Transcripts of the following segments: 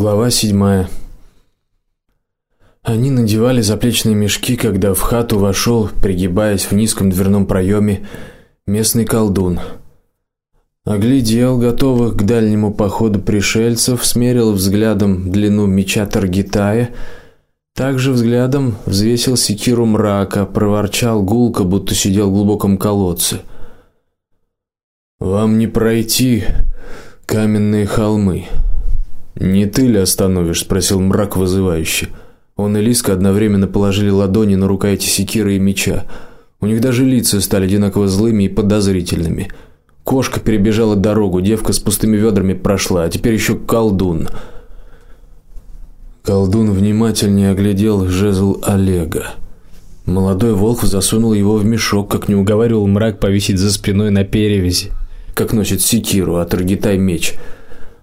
Глава седьмая. Они надевали заплечные мешки, когда в хату вошел, пригибаясь в низком дверном проеме, местный колдун. Оглядел готовых к дальнему походу пришельцев, смерил взглядом длину меча Таргитая, также взглядом взвесил секиру мрака, проворчал гулко, будто сидел в глубоком колодце. Вам не пройти каменные холмы. Не ты ли остановишь, спросил мрак вызывающе. Он и Лиска одновременно положили ладони на рукояти секиры и меча. У них даже лица стали одинаково злыми и подозрительными. Кошка перебежала дорогу, девка с пустыми ведрами прошла, а теперь еще колдун. Колдун внимательнее оглядел жезл Олега. Молодой волк засунул его в мешок, как не уговаривал мрак повесить за спиной на перевязи, как носит секиру, а таргитай меч.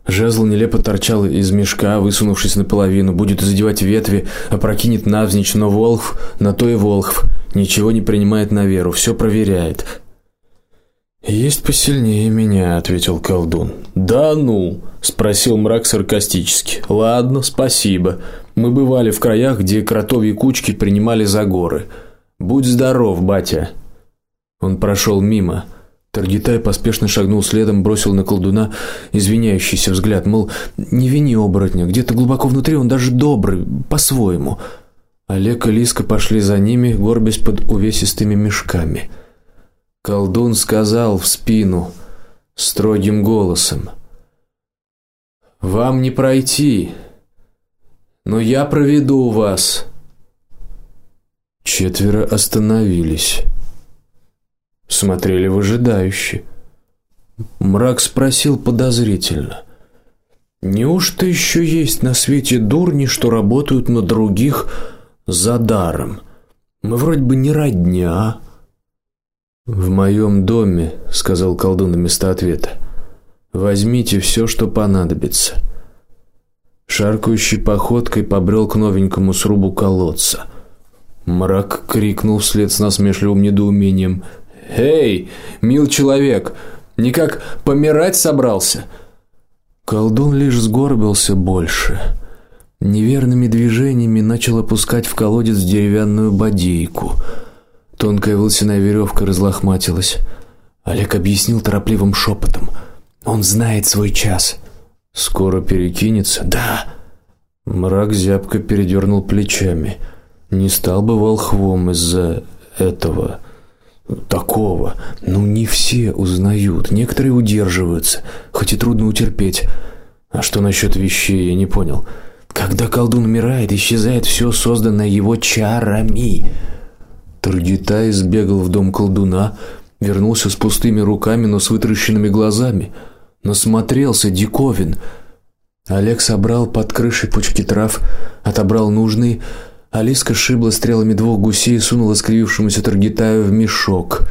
Жезл нелепо торчал из мешка, высунувшись наполовину, будет задевать ветви, опрокинет навзничь, но Волхв, на то и Волхв, ничего не принимает на веру, все проверяет. Есть посильнее меня, ответил колдун. Да ну, спросил мрак саркастически. Ладно, спасибо. Мы бывали в краях, где кротовьи кучки принимали за горы. Будь здоров, батя. Он прошел мимо. Таргитай поспешно шагнул следом, бросил на колдуна извиняющийся взгляд, мол, не вини оборотня, где-то глубоко внутри он даже добрый, по-своему. Олег и Лиска пошли за ними, горбясь под увесистыми мешками. Колдун сказал в спину строгим голосом: "Вам не пройти, но я проведу вас". Четверо остановились смотрели выжидающе. Мрак спросил подозрительно: "Неужто еще есть на свете дурни, что работают на других за даром? Мы вроде бы не родня". В моем доме, сказал колдун вместо ответа. Возьмите все, что понадобится. Шаркающей походкой побрел к новенькому срубу колодца. Мрак крикнул вслед с насмешливым недоумением: "Эй, мил человек, никак помирать собрался?" Колдун лишь сгорбился больше. Неверными движениями начал опускать в колодец деревянную бодейку. Тонкая волосяная веревка разлохматилась. Олег объяснил торопливым шепотом: "Он знает свой час. Скоро перекинется". "Да". Мрак зябко передернул плечами. Не стал бы волхвом из-за этого такого. Ну не все узнают, некоторые удерживаются, хоть и трудно утерпеть. А что насчет вещей, я не понял. Когда колдун умирает, исчезает все созданное его чарами. Таргитай сбегал в дом колдуна, вернулся с пустыми руками, но с вытаращенными глазами. Насмотрелся диковин. Олег собрал под крышей пучки трав, отобрал нужные Алиска шибла стрелами двух гусей и сунула скривившемуся Таргитаю в мешок.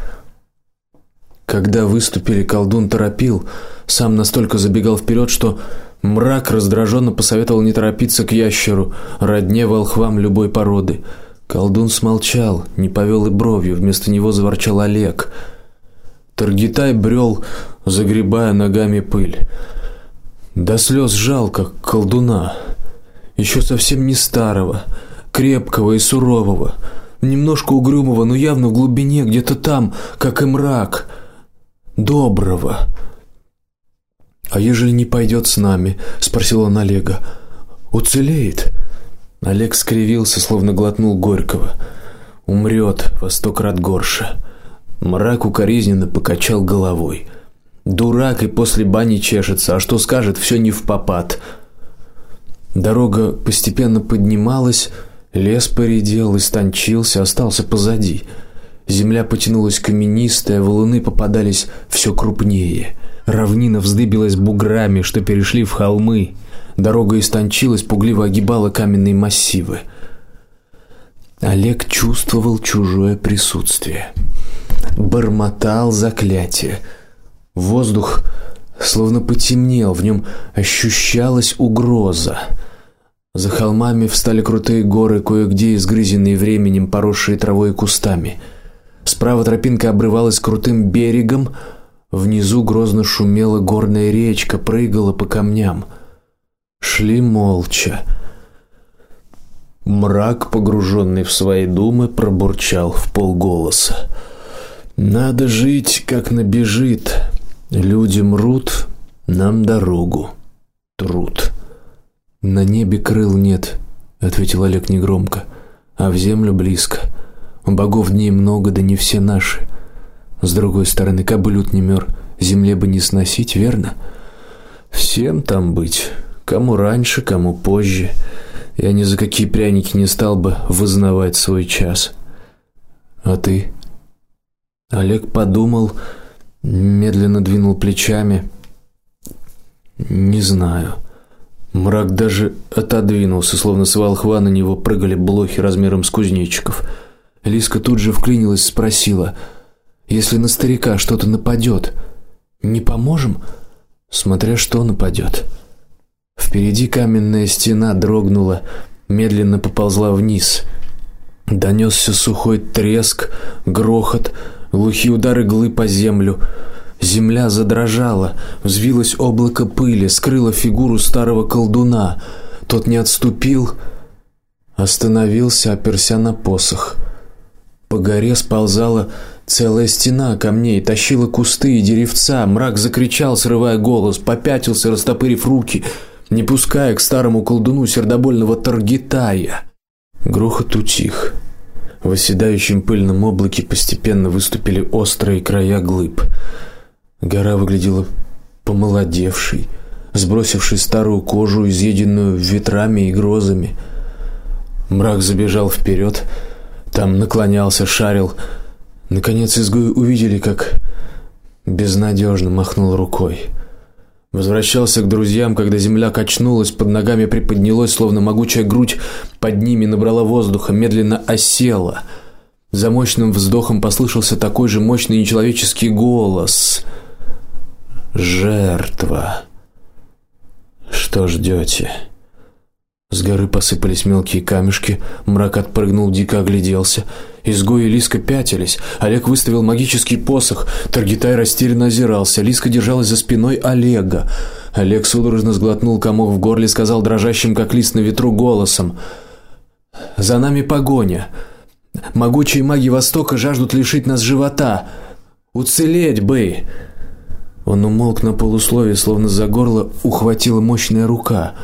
Когда выступили, колдун торопил, сам настолько забегал вперед, что мрак раздраженно посоветовал не торопиться к ящеру, родне волхвам любой породы. Колдун смолчал, не повел и бровью, вместо него заворчал Олег. Таргитай брел, загребая ногами пыль. До слез жалко колдуна, еще совсем не старого крепкого и сурового, немножко угрюмого, но явно в глубине, где-то там, как и мрак, доброго. А ежели не пойдет с нами, спросил он Олега. Уцелеет? Олег скривился, словно глотнул горького. Умрет во сто крат горше. Мрак укоризненно покачал головой. Дурак и после бани чешется, а что скажет, все не в попад. Дорога постепенно поднималась, Лес поредел, истончился, остался позади. Земля потянулась каменистая, валуны попадались все крупнее. Равнина вздыбилась буграми, что перешли в холмы. Дорога истончилась, пугливо огибала каменные массивы. Олег чувствовал чужое присутствие. Бормотал заклятие. Воздух словно потемнел, в нем ощущалась угроза. За холмами встали крутые горы, кое-где изгрызенные временем, поросшие травой и кустами. Справа тропинка обрывалась крутым берегом, внизу грозно шумела горная речка, прыгала по камням. Шли молча. Мрак, погруженный в свои думы, пробурчал в полголоса: "Надо жить, как набежит. Люди мрут, нам дорогу труд". На небе крыл нет, ответил Олег негромко, а в землю близко. Богов дней много, да не все наши. С другой стороны, кобылют не мёр, земле бы не сносить, верно? Всем там быть, кому раньше, кому позже. Я ни за какие пряники не стал бы вызнавать свой час. А ты? Олег подумал, медленно двинул плечами. Не знаю. Мрак даже отодвинулся, словно с волхва на него прыгали блохи размером с кузнечиков. Лиска тут же вклинилась, спросила: "Если на старика что-то нападет, не поможем?" "Смотря что нападет. Впереди каменная стена дрогнула, медленно поползла вниз. Донесся сухой треск, грохот, глухие удары иглы по землю. Земля задрожала, взвилось облако пыли, скрыло фигуру старого колдуна. Тот не отступил, остановился, оперся на посох. По горе сползала целая стена камней, тащила кусты и деревца. Мрак закричал, срывая голос, попятился, растопырив руки не пуская к старому колдуну сердобольного Таргитая. Грохот утих. В оседающем пыльном облаке постепенно выступили острые края глыб. Гора выглядела помолодевшей, сбросившей старую кожу, изъеденную ветрами и грозами. Мрак забежал вперед, там наклонялся, шарил. Наконец изгои увидели, как безнадежно махнул рукой. Возвращался к друзьям, когда земля качнулась, под ногами приподнялась, словно могучая грудь под ними набрала воздуха, медленно осела. За мощным вздохом послышался такой же мощный нечеловеческий голос. Жертва. Что ждете? С горы посыпались мелкие камешки, мрак отпрыгнул, дико огляделся. Изгои Лиска пятились. Олег выставил магический посох. Таргитай растерянно озирался. Лиска держалась за спиной Олега. Олег судорожно сглотнул комок в горле, сказал дрожащим как лист на ветру голосом: "За нами погоня. Могучие маги Востока жаждут лишить нас живота. Уцелеть бы!" Он умолк на полуслове, словно за горло ухватила мощная рука.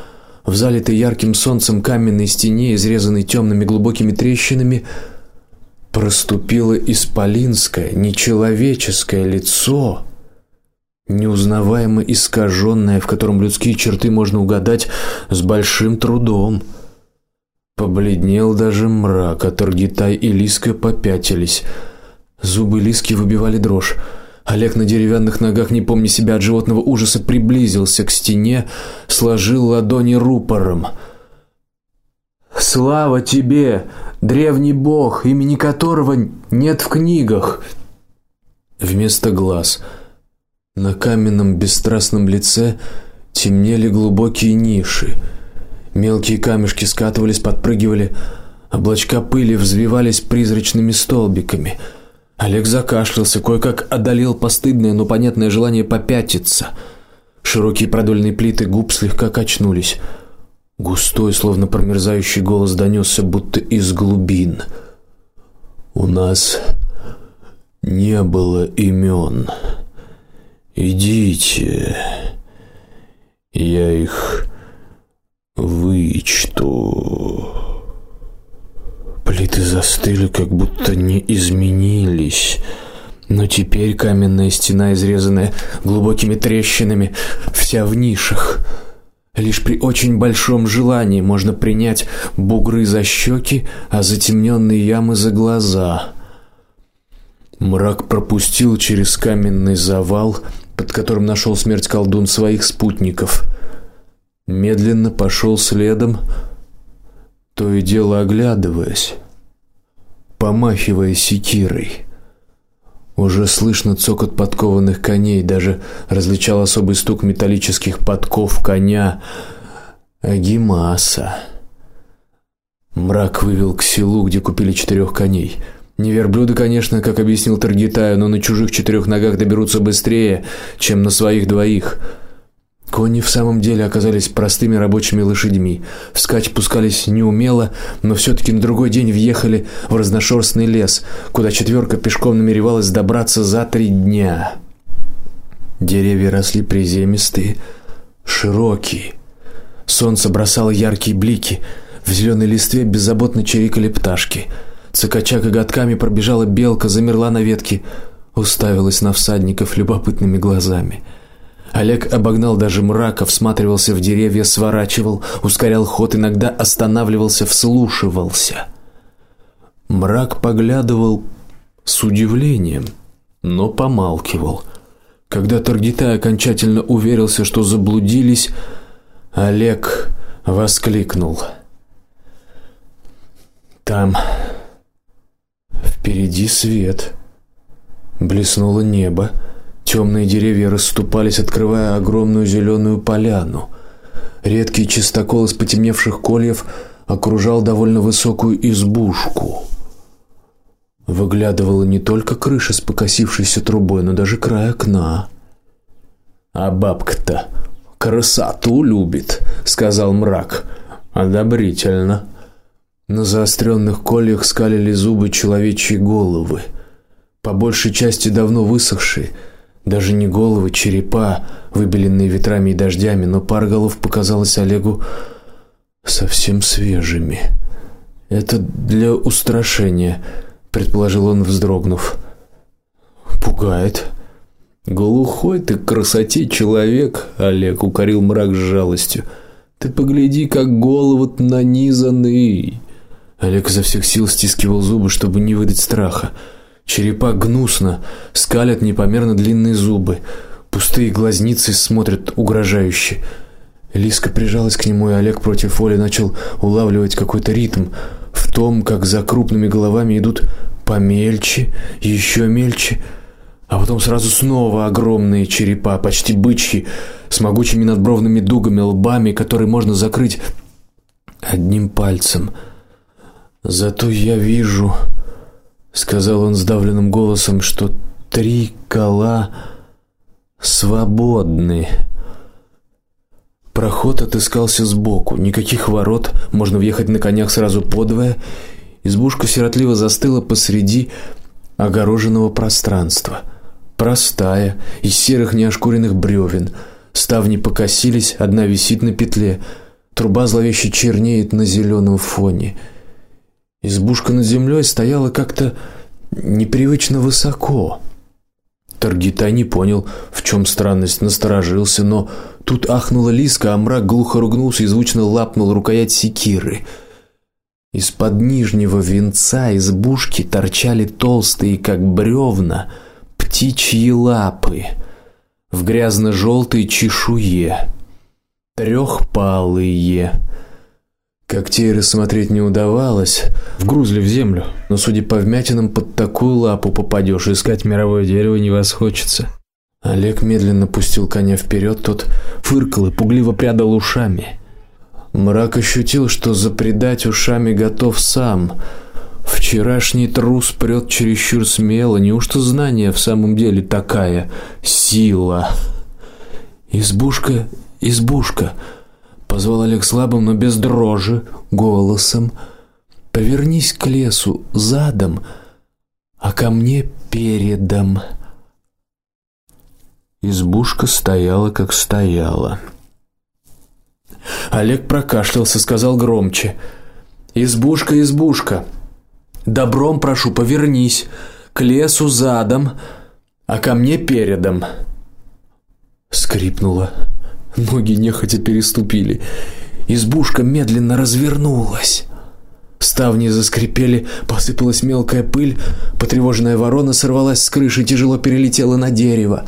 В залитой ярким солнцем каменной стене, изрезанной темными глубокими трещинами, проступило исполинское, нечеловеческое лицо, неузнаваемо искаженное, в котором людские черты можно угадать с большим трудом. Побледнел даже мрак, а Таргитай и Лиска попятились. Зубы Лиски выбивали дрожь. Олег на деревянных ногах, не помня себя от животного ужаса, приблизился к стене, сложил ладони рупором. Слава тебе, древний бог, имени которого нет в книгах. Вместо глаз на каменном бесстрастном лице темнели глубокие ниши. Мелкие камешки скатывались, подпрыгивали, облачка пыли взвивались призрачными столбиками. Олег закашлялся, кое-как одолел постыдное, но понятное желание попятиться. Широкие продольные плиты губ слегка качнулись. Густой, словно промерзающий голос донесся будто из глубин. У нас не было имен. Идите. Я их вычту. Плиты застыли, как будто не изменились. Но теперь каменная стена, изрезанная глубокими трещинами, вся в нишах. Лишь при очень большом желании можно принять бугры за щеки, а затемненные ямы за глаза. Мрак пропустил через каменный завал, под которым нашел смерть колдун своих спутников. Медленно пошел следом, то и дело оглядываясь, помахивая секирой. Уже слышно цокот подкованных коней, даже различал особый стук металлических подков коня Агимаса. Мрак вывел к селу, где купили четырех коней. Не верблюды, конечно, как объяснил Таргитаю, но на чужих четырех ногах доберутся быстрее, чем на своих двоих. Кони в самом деле оказались простыми рабочими лошадьми. Вскачь пускались неумело, но все таки на другой день въехали в разношерстный лес, куда четверка пешком намеревалась добраться за три дня. Деревья росли приземистые, широкие. Солнце бросало яркие блики, в зеленой листве беззаботно чирикали пташки. Цокача коготками пробежала белка, замерла на ветке, уставилась на всадников любопытными глазами. Олег обогнал даже мрака, всматривался в деревья, сворачивал, ускорял ход, иногда останавливался, вслушивался. Мрак поглядывал с удивлением, но помалкивал. Когда Таргитай окончательно уверился, что заблудились, Олег воскликнул: "Там впереди свет!" Блеснуло небо. Темные деревья расступались, открывая огромную зеленую поляну. Редкий чистокол из потемневших кольев окружал довольно высокую избушку. Выглядывала не только крыша с покосившейся трубой, но даже край окна. А бабка-то красоту любит, сказал мрак. Одобрительно. На заостренных кольях скалили зубы человечьи головы, по большей части давно высохшие даже не головы, черепа, выбеленные ветрами и дождями, но пара голов показалась Олегу совсем свежими. Это для устрашения, предположил он, вздрогнув. Пугает. Глухой ты к красоте человек, Олег укорил мрак с жалостью. Ты погляди, как головы нанизаны. Олег изо всех сил стискивал зубы, чтобы не выдать страха. Черепа гнусно, скалят непомерно длинные зубы, пустые глазницы смотрят угрожающе. Лиска прижалась к нему, и Олег против воли начал улавливать какой-то ритм в том, как за крупными головами идут помельче, еще мельче, а потом сразу снова огромные черепа, почти бычьи, с могучими надбровными дугами, лбами, которые можно закрыть одним пальцем. Зато я вижу сказал он сдавленным голосом, что три кола свободны. Проход отыскался сбоку, никаких ворот, можно въехать на конях сразу подвое. Избушка сиротливо застыла посреди огороженного пространства. Простая, из серых неошкуренных бревен. Ставни покосились, одна висит на петле. Труба зловеще чернеет на зеленом фоне. Избушка над землей стояла как-то непривычно высоко. Таргитай не понял, в чем странность, насторожился, но тут ахнула Лиска, а мрак глухо ругнулся и звучно лапнул рукоять секиры. Из-под нижнего венца избушки торчали толстые, как бревна, птичьи лапы в грязно желтой чешуе, трехпалые Когтей рассмотреть не удавалось, вгрузли в землю, но судя по вмятинам под такую лапу попадешь, искать мировое дерево не восхочется. Олег медленно пустил коня вперед, тот фыркал и пугливо прядал ушами. Мрак ощутил, что запредать ушами готов сам. Вчерашний трус прет чересчур смело, неужто знание в самом деле такая сила? Избушка, избушка позвал Олег слабым, но без дрожи голосом. Повернись к лесу задом, а ко мне передом. Избушка стояла, как стояла. Олег прокашлялся, сказал громче: "Избушка, избушка. Добром прошу, повернись к лесу задом, а ко мне передом". Скрипнуло. Ноги нехотя переступили. Избушка медленно развернулась. Ставни заскрипели, посыпалась мелкая пыль, потревоженная ворона сорвалась с крыши, тяжело перелетела на дерево.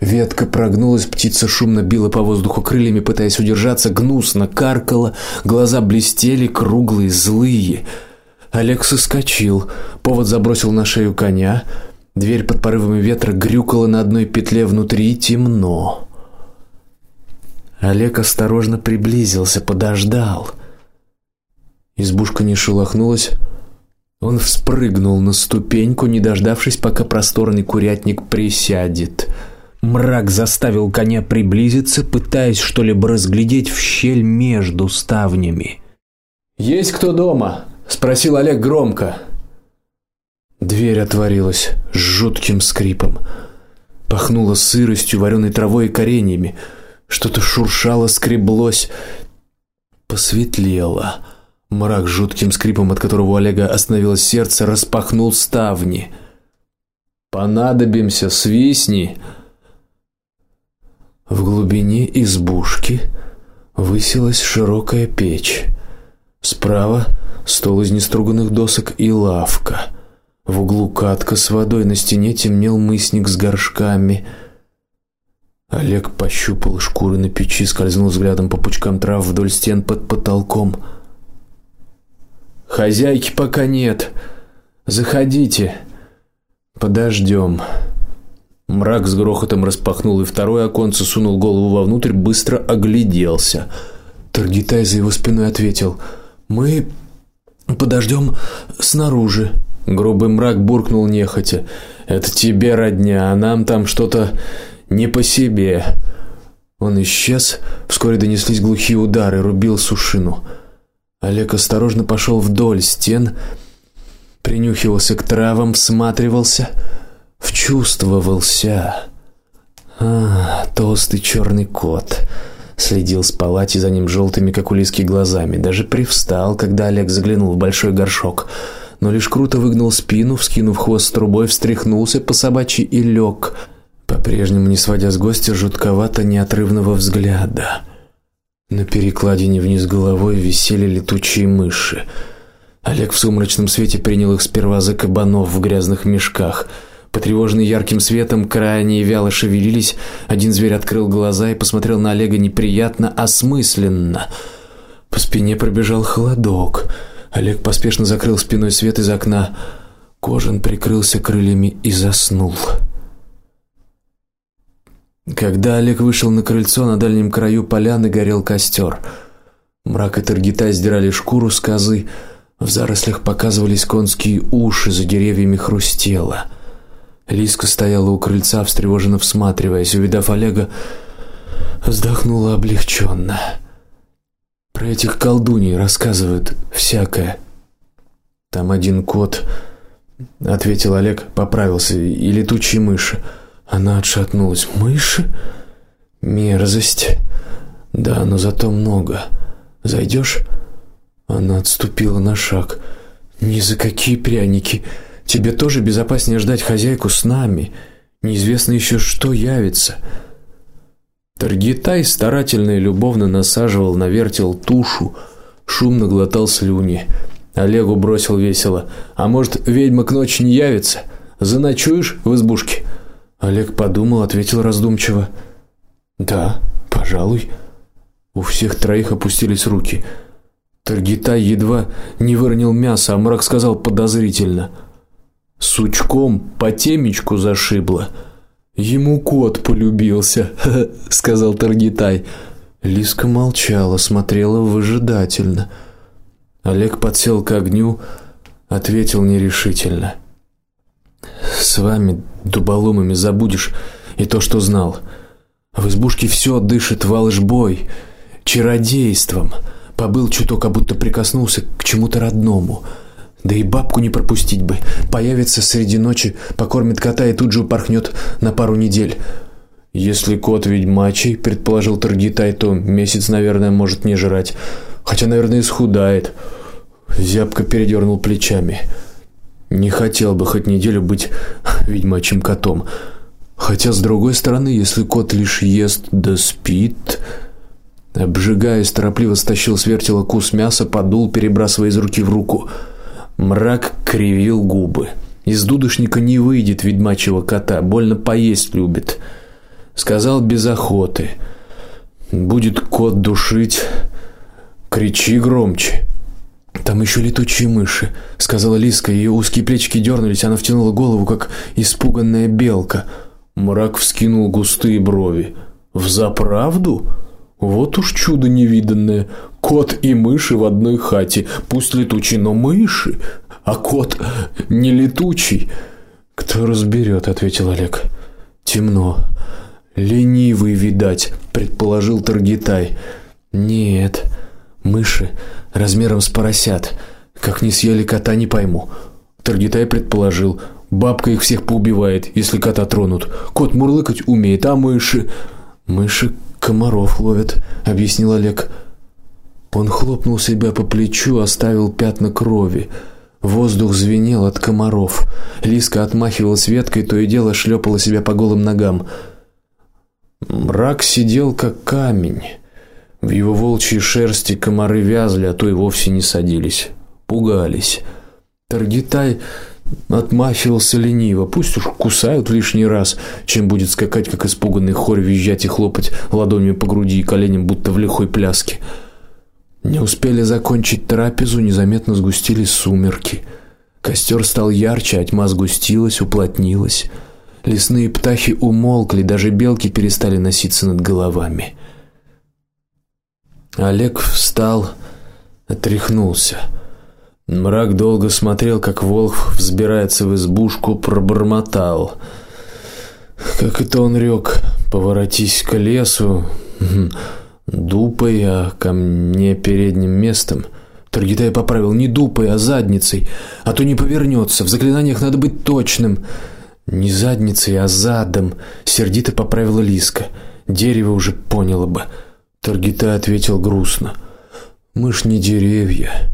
Ветка прогнулась, птица шумно била по воздуху крыльями, пытаясь удержаться, гнусно каркала, глаза блестели, круглые, злые. Олег соскочил, повод забросил на шею коня. Дверь под порывами ветра грюкала на одной петле, внутри темно. Олег осторожно приблизился, подождал. Избушка не шелохнулась. Он вспрыгнул на ступеньку, не дождавшись, пока просторный курятник присядет. Мрак заставил коня приблизиться, пытаясь что-либо разглядеть в щель между ставнями. "Есть кто дома?" спросил Олег громко. Дверь отворилась с жутким скрипом. Пахнуло сыростью, вареной травой и кореньями. Что-то шуршало, скреблось, посветлело. Мрак жутким скрипом, от которого у Олега остановилось сердце, распахнул ставни. Понадобимся, свистни. В глубине избушки высилась широкая печь. Справа стол из неструганных досок и лавка. В углу катка с водой, на стене темнел мысник с горшками. Олег пощупал шкуры на печи, скользнул взглядом по пучкам трав вдоль стен под потолком. Хозяйки пока нет. Заходите. Подождем. Мрак с грохотом распахнул и второе оконце, сунул голову вовнутрь, быстро огляделся. Таргитай за его спиной ответил: "Мы подождем снаружи". Грубый мрак буркнул нехотя: "Это тебе родня, а нам там что-то не по себе". Он исчез, вскоре донеслись глухие удары, рубил сушину. Олег осторожно пошел вдоль стен, принюхивался к травам, всматривался, вчувствовался. А, толстый черный кот следил с палати за ним желтыми, как улиски, глазами, даже привстал, когда Олег заглянул в большой горшок но лишь круто выгнул спину, вскинув хвост трубой, встряхнулся по собачьи и лег, по-прежнему не сводя с гостя жутковато неотрывного взгляда. На перекладине вниз головой висели летучие мыши. Олег в сумрачном свете принял их сперва за кабанов в грязных мешках. Потревоженные ярким светом, крайне вяло шевелились. Один зверь открыл глаза и посмотрел на Олега неприятно, осмысленно. По спине пробежал холодок. Олег поспешно закрыл спиной свет из окна. Кожан прикрылся крыльями и заснул. Когда Олег вышел на крыльцо, на дальнем краю поляны горел костер. Мрак и Таргитай сдирали шкуру с козы. В зарослях показывались конские уши, за деревьями хрустело. Лиска стояла у крыльца, встревоженно всматриваясь, увидав Олега, вздохнула облегченно. Про этих колдуней рассказывают всякое. Там один кот, ответил Олег, поправился, и летучие мыши. Она отшатнулась. Мыши? Мерзость. Да, но зато много. Зайдешь? Она отступила на шаг. Ни за какие пряники. Тебе тоже безопаснее ждать хозяйку с нами. Неизвестно еще что явится. Таргитай старательно и любовно насаживал на вертел тушу, шумно глотал слюни. Олегу бросил весело: "А может, ведьма к ночи не явится? Заночуешь в избушке?" Олег подумал, ответил раздумчиво: "Да, пожалуй". У всех троих опустились руки. Таргитай едва не выронил мясо, а Мрак сказал подозрительно: "Сучком по темечку зашибло". Ему кот полюбился, сказал Таргитай. Лиска молчала, смотрела выжидательно. Олег подсел к огню, ответил нерешительно: С вами дуболомами забудешь и то, что знал. В избушке все дышит волжбой, чародейством. Побыл чуток, как будто прикоснулся к чему-то родному. Да и бабку не пропустить бы. Появится среди ночи, покормит кота и тут же упорхнет на пару недель. Если кот ведьмачий, предположил Таргитай, то месяц, наверное, может не жрать, хотя, наверное, исхудает. Зябко передернул плечами. Не хотел бы хоть неделю быть ведьмачьим котом. Хотя с другой стороны, если кот лишь ест да спит, обжигаясь, торопливо стащил с вертела кус мяса, подул, перебрасывая из руки в руку. Мрак кривил губы. Из дудушника не выйдет ведьмачьего кота, больно поесть любит. Сказал без охоты. Будет кот душить, кричи громче. Там еще летучие мыши, сказала Лиска, ее узкие плечики дернулись, она втянула голову, как испуганная белка. Мрак вскинул густые брови. В заправду? Вот уж чудо невиданное. Кот и мыши в одной хате. Пусть летучие, но мыши, а кот не летучий. Кто разберет, ответил Олег. Темно. Ленивый, видать, предположил Таргитай. Нет, мыши размером с поросят. Как не съели кота, не пойму. Таргитай предположил, бабка их всех поубивает, если кота тронут. Кот мурлыкать умеет, а мыши мыши комаров ловят, объяснил Олег. Он хлопнул себя по плечу, оставил пятна крови. Воздух звенел от комаров. Лиска отмахивалась веткой, то и дело шлепала себя по голым ногам. Мрак сидел как камень. В его волчьей шерсти комары вязли, а то и вовсе не садились. Пугались. Таргитай отмахивался лениво. Пусть уж кусают лишний раз, чем будет скакать как испуганный хор, визжать и хлопать ладонями по груди и коленям, будто в лихой пляске. Не успели закончить трапезу, незаметно сгустились сумерки. Костер стал ярче, а тьма сгустилась, уплотнилась. Лесные птахи умолкли, даже белки перестали носиться над головами. Олег встал, отряхнулся. Мрак долго смотрел, как волк взбирается в избушку, пробормотал: "Как это он рёк, поворотись к лесу, дупой, а ко мне передним местом". Таргитай поправил не дупой, а задницей, а то не повернется. В заклинаниях надо быть точным. Не задницей, а задом, сердито поправила Лиска. Дерево уже поняло бы. Таргита ответил грустно: "Мы ж не деревья".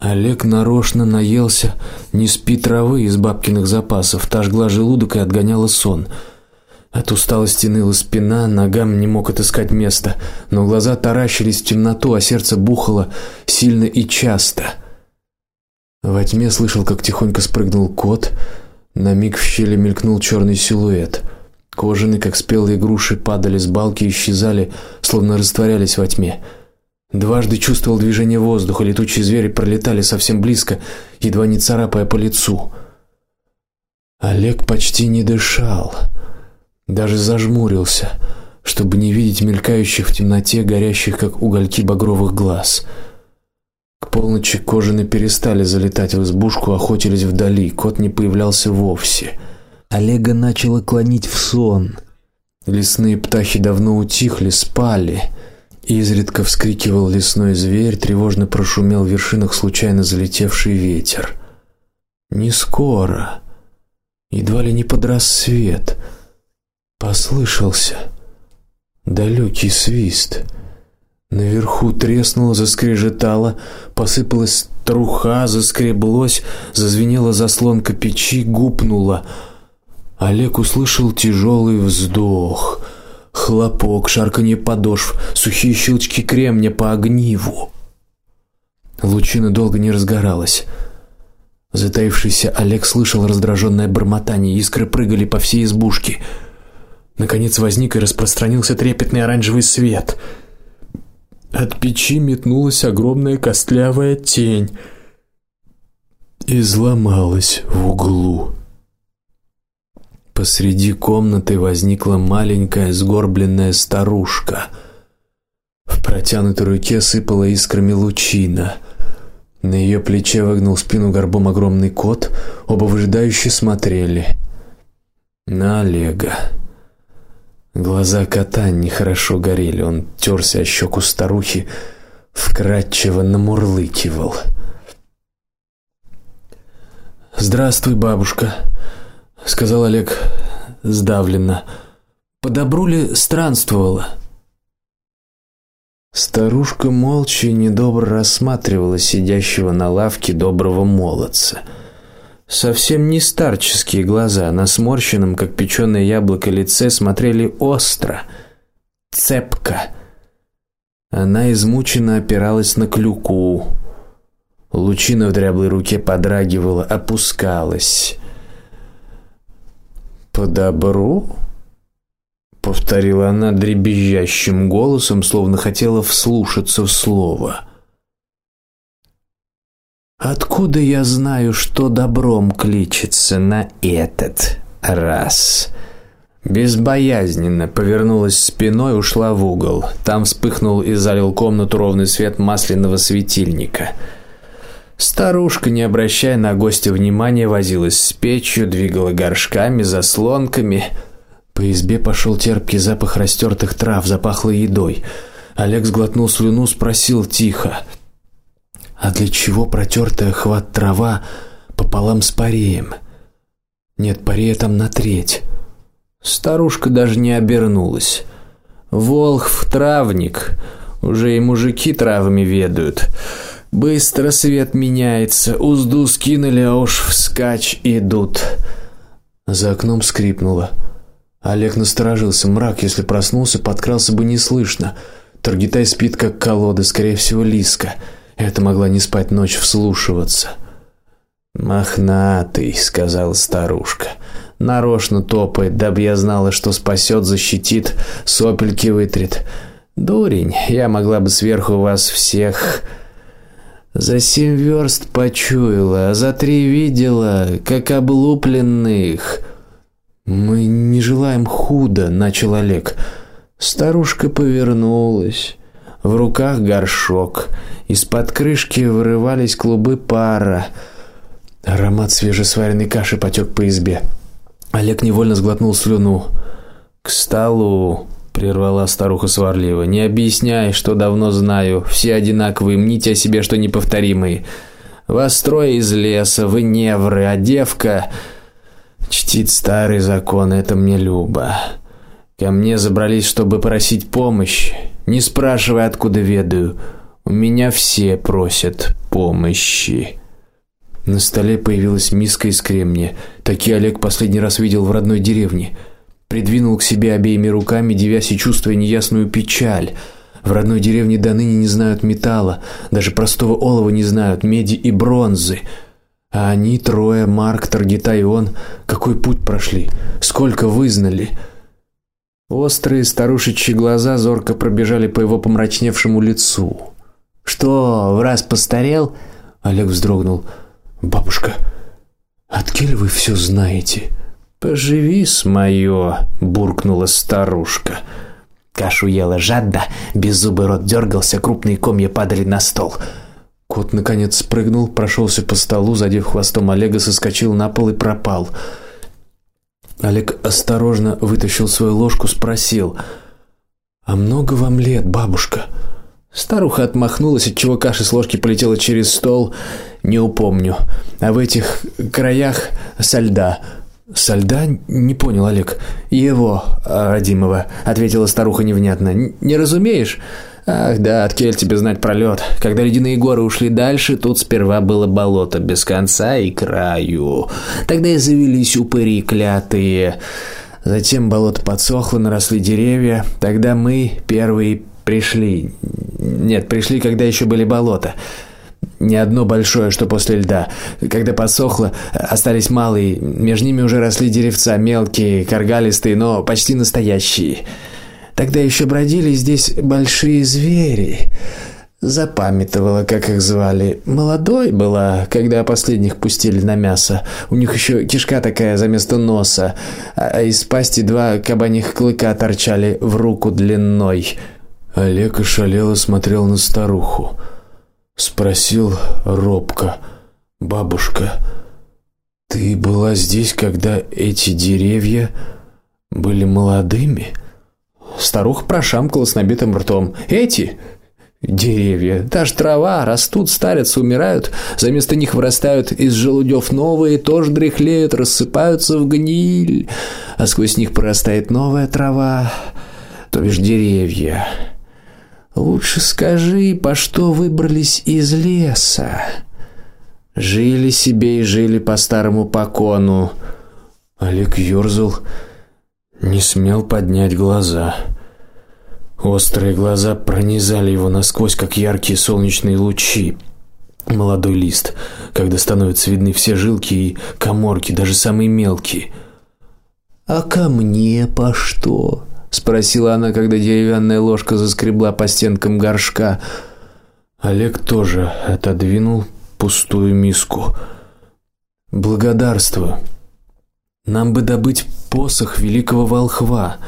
Олег нарочно наелся не спи травы из бабкиных запасов, та жгла желудок и отгоняла сон. От усталости ныла спина, ногам не мог отыскать места, но глаза таращились в темноту, а сердце бухало сильно и часто. Во тьме слышал, как тихонько спрыгнул кот, на миг в щели мелькнул черный силуэт. Кожаные, как спелые груши, падали с балки и исчезали, словно растворялись во тьме. Дважды чувствовал движение воздуха, летучие звери пролетали совсем близко, едва не царапая по лицу. Олег почти не дышал, даже зажмурился, чтобы не видеть мелькающих в темноте горящих как угольки багровых глаз. К полночи кожаны перестали залетать в избушку, охотились вдали. Кот не появлялся вовсе. Олега начало клонить в сон. Лесные птахи давно утихли, спали. Изредка вскрикивал лесной зверь, тревожно прошумел в вершинах случайно залетевший ветер. Не скоро, едва ли не под рассвет, послышался далекий свист. Наверху треснуло, заскрежетало, посыпалась труха, заскреблось, зазвенела заслонка печи, гупнула. Олег услышал тяжелый вздох, хлопок, шарканье подошв, сухие щелчки кремня по огниву. Лучина долго не разгоралась. Затаившийся Олег слышал раздраженное бормотание, искры прыгали по всей избушке. Наконец возник и распространился трепетный оранжевый свет. От печи метнулась огромная костлявая тень и сломалась в углу. Посреди комнаты возникла маленькая сгорбленная старушка. В протянутой руке сыпала искрами лучина. На ее плече выгнул спину горбом огромный кот, оба выжидающе смотрели на Олега. Глаза кота нехорошо горели, он терся о щеку старухи, вкратчиво намурлыкивал. Здравствуй, бабушка, сказал Олег сдавленно. По добру ли странствовала? Старушка молча недобро рассматривала сидящего на лавке доброго молодца совсем не старческие глаза на сморщенном, как печеное яблоко, лице смотрели остро, цепко. Она измученно опиралась на клюку. Лучина в дряблой руке подрагивала, опускалась. По добру, повторила она дребезжащим голосом, словно хотела вслушаться в слово. Откуда я знаю, что добром кличется на этот раз? Безбоязненно повернулась спиной, ушла в угол. Там вспыхнул и залил комнату ровный свет масляного светильника. Старушка, не обращая на гостя внимания, возилась с печью, двигала горшками, заслонками. По избе пошел терпкий запах растертых трав, запахло едой. Олег сглотнул слюну, спросил тихо: "А для чего протертая хват трава пополам с пареем? Нет, парея там на треть". Старушка даже не обернулась. Волхв травник, уже и мужики травами ведают. Быстро свет меняется, узду скинули, а уж вскачь идут. За окном скрипнуло. Олег насторожился. Мрак, если проснулся, подкрался бы неслышно. Таргитай спит как колода, скорее всего, Лиска. Это могла не спать ночь вслушиваться. Мохнатый, сказала старушка. Нарочно топает, дабы я знала, что спасет, защитит, сопельки вытрет. Дурень, я могла бы сверху вас всех за семь верст почуяла, а за три видела, как облупленных. Мы не желаем худо, начал Олег. Старушка повернулась. В руках горшок. Из-под крышки вырывались клубы пара. Аромат свежесваренной каши потек по избе. Олег невольно сглотнул слюну. К столу, прервала старуха сварливо. Не объясняй, что давно знаю. Все одинаковые, мните о себе, что неповторимые. Вас трое из леса, вы невры, а девка чтит старый закон, это мне любо. Ко мне забрались, чтобы просить помощи. Не спрашивай, откуда ведаю. У меня все просят помощи. На столе появилась миска из кремния. Такие Олег последний раз видел в родной деревне. Придвинул к себе обеими руками, девясь и чувствуя неясную печаль. В родной деревне до ныне не знают металла, даже простого олова не знают, меди и бронзы. А они трое, Марк, Таргита и он, какой путь прошли, сколько вызнали. Острые старушечьи глаза зорко пробежали по его помрачневшему лицу. Что, в раз постарел? Олег вздрогнул. Бабушка, откель вы все знаете? Поживи с моё, буркнула старушка. Кашу ела жадно, беззубый рот дергался, крупные комья падали на стол. Кот наконец спрыгнул, прошелся по столу, задев хвостом Олега, соскочил на пол и пропал. Олег осторожно вытащил свою ложку, спросил: "А много вам лет, бабушка?" Старуха отмахнулась, от чего каша с ложки полетела через стол. Не упомню. А в этих краях со льда. Со льда? Не понял, Олег. Его, а, родимого, ответила старуха невнятно. Не разумеешь? Ах, да, откель тебе знать про лед. Когда ледяные горы ушли дальше, тут сперва было болото без конца и краю. Тогда и завелись упыри клятые. Затем болото подсохло, наросли деревья. Тогда мы первые пришли. Нет, пришли, когда еще были болота. Не одно большое, что после льда. Когда подсохло, остались малые, между ними уже росли деревца, мелкие, каргалистые, но почти настоящие. Тогда еще бродили здесь большие звери. Запамятовала, как их звали. Молодой была, когда последних пустили на мясо. У них еще кишка такая за место носа, а из пасти два кабаньих клыка торчали в руку длиной. Олег ошалело смотрел на старуху. Спросил робко: "Бабушка, ты была здесь, когда эти деревья были молодыми?" Старуха прошамкала с набитым ртом. Эти деревья, та же трава, растут, старятся, умирают, за место них вырастают из желудев новые, тоже дряхлеют, рассыпаются в гниль, а сквозь них прорастает новая трава, то бишь деревья. Лучше скажи, по что выбрались из леса? Жили себе и жили по старому покону. Олег ёрзал не смел поднять глаза. Острые глаза пронизали его насквозь, как яркие солнечные лучи. Молодой лист, когда становятся видны все жилки и каморки, даже самые мелкие. А ко мне по что? Спросила она, когда деревянная ложка заскребла по стенкам горшка. Олег тоже отодвинул пустую миску. Благодарствую. Нам бы добыть посох великого волхва.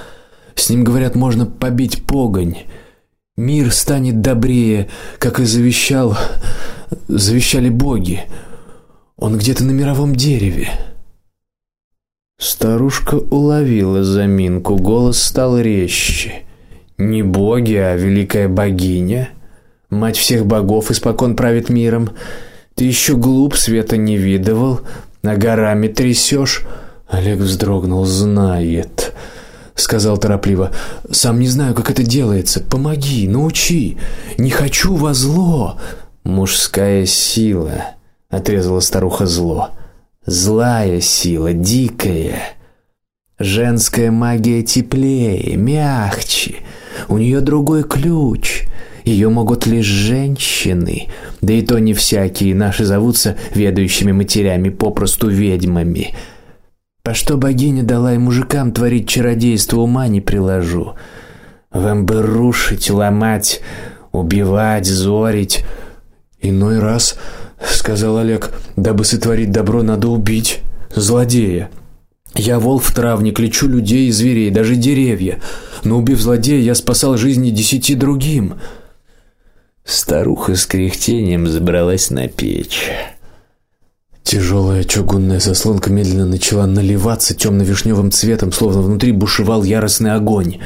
С ним, говорят, можно побить погонь. Мир станет добрее, как и завещал завещали боги. Он где-то на мировом дереве. Старушка уловила заминку, голос стал резче. Не боги, а великая богиня, мать всех богов, испокон правит миром. Ты еще глуп, света не видывал, на горами трясешь. Олег вздрогнул, знает, сказал торопливо: "Сам не знаю, как это делается. Помоги, научи. Не хочу во зло". Мужская сила, отрезала старуха зло. Злая сила, дикая. Женская магия теплее, мягче. У нее другой ключ. Ее могут лишь женщины, да и то не всякие. Наши зовутся ведающими матерями, попросту ведьмами. По что богиня дала и мужикам творить чародейство, ума не приложу. Вам бы рушить, ломать, убивать, зорить. Иной раз сказал Олег. Дабы сотворить добро, надо убить злодея. Я волк-травник, лечу людей и зверей, даже деревья. Но убив злодея, я спасал жизни десяти другим. Старуха с кряхтением забралась на печь. Тяжелая чугунная заслонка медленно начала наливаться темно вишневым цветом, словно внутри бушевал яростный огонь.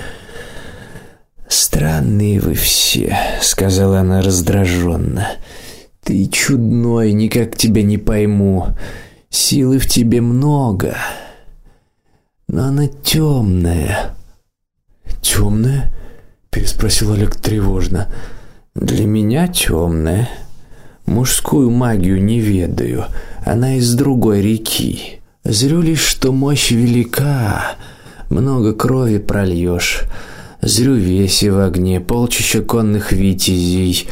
Странные вы все, сказала она раздраженно. Ты чудной, никак тебя не пойму. Силы в тебе много, но она темная. Темная? переспросил Олег тревожно. Для меня темная. Мужскую магию не ведаю, она из другой реки. Зрю лишь, что мощь велика, много крови прольешь. Зрю веси в огне, полчища конных витязей.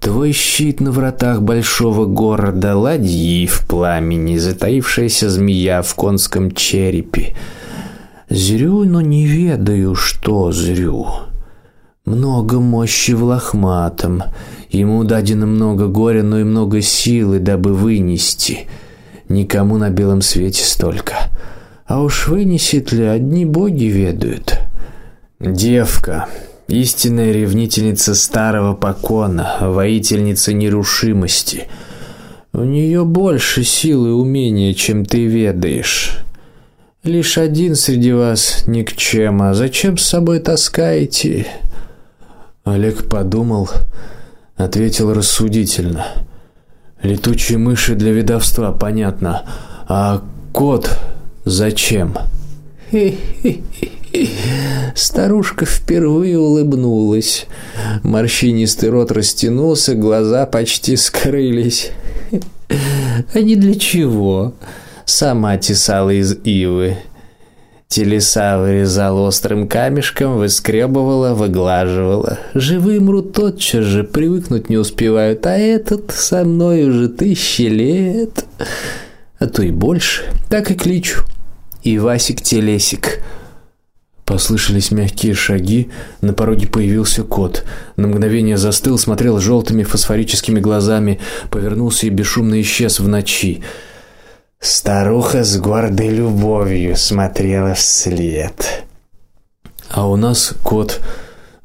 Твой щит на вратах большого города, ладьи в пламени, затаившаяся змея в конском черепе. Зрю, но не ведаю, что зрю. Много мощи в лохматом. Ему дадено много горя, но и много силы, дабы вынести. Никому на белом свете столько. А уж вынесет ли одни боги ведают. Девка, истинная ревнительница старого покона, воительница нерушимости. У нее больше силы и умения, чем ты ведаешь. Лишь один среди вас никчема. Зачем с собой таскаете? Олег подумал, ответил рассудительно. Летучие мыши для ведовства, понятно. А кот зачем? Старушка впервые улыбнулась. Морщинистый рот растянулся, глаза почти скрылись. А не для чего? Сама тесала из ивы. Телеса вырезала острым камешком, выскребывала, выглаживала. Живые мрут тотчас же, привыкнуть не успевают, а этот со мной уже тысячи лет, а то и больше. Так и кличу. И Васик Телесик. Послышались мягкие шаги, на пороге появился кот. На мгновение застыл, смотрел желтыми фосфорическими глазами, повернулся и бесшумно исчез в ночи. Старуха с гордой любовью смотрела вслед. А у нас кот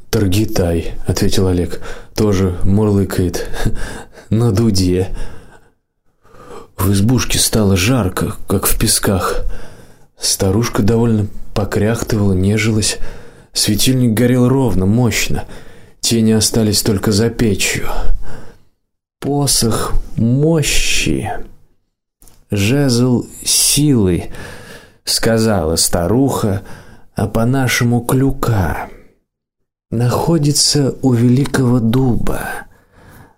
Таргитай, ответил Олег. Тоже мурлыкает на дуде. В избушке стало жарко, как в песках. Старушка довольно покряхтывала, нежилась. Светильник горел ровно, мощно. Тени остались только за печью. Посох мощи. Жезл силы, сказала старуха, а по-нашему клюка. Находится у великого дуба.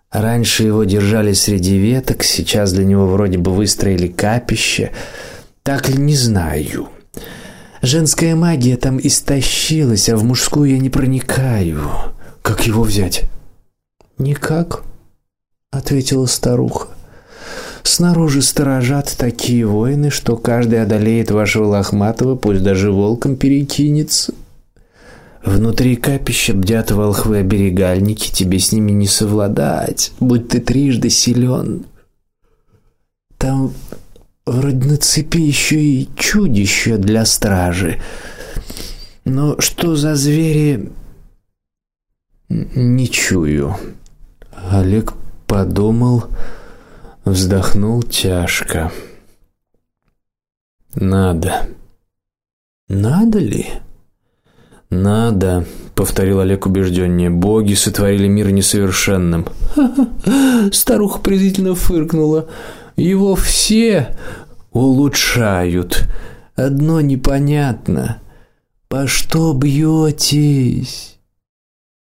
Раньше его держали среди веток, сейчас для него вроде бы выстроили капище. Так ли не знаю. Женская магия там истощилась, а в мужскую я не проникаю. Как его взять? Никак, ответила старуха. Снаружи сторожат такие воины, что каждый одолеет вашего лохматого, пусть даже волком перекинется. Внутри капища бдят волхвы-оберегальники, тебе с ними не совладать, будь ты трижды силен. Там Вроде на цепи еще и чудище для стражи. Но что за звери не чую. Олег подумал, вздохнул тяжко. Надо, Надо ли? Надо, повторил Олег убежденнее. Боги сотворили мир несовершенным. Старуха презрительно фыркнула. Его все улучшают. Одно непонятно. По что бьетесь?